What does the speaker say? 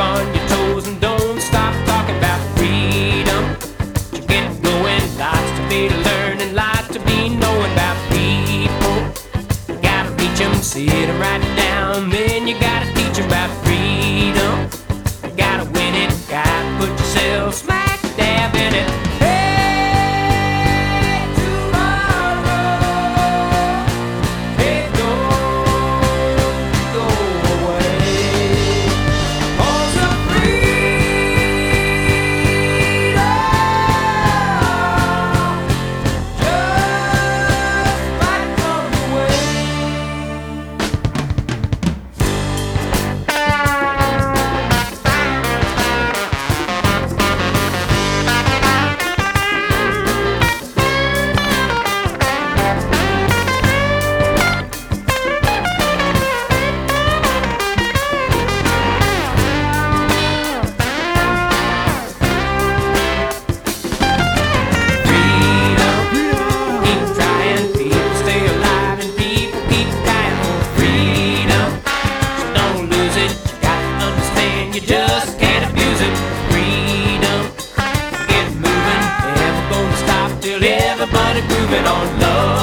on your toes and don't stop talking about freedom. To get going, lots to be learning, lots to be knowing about people. You gotta reach them, see it right started moving on love.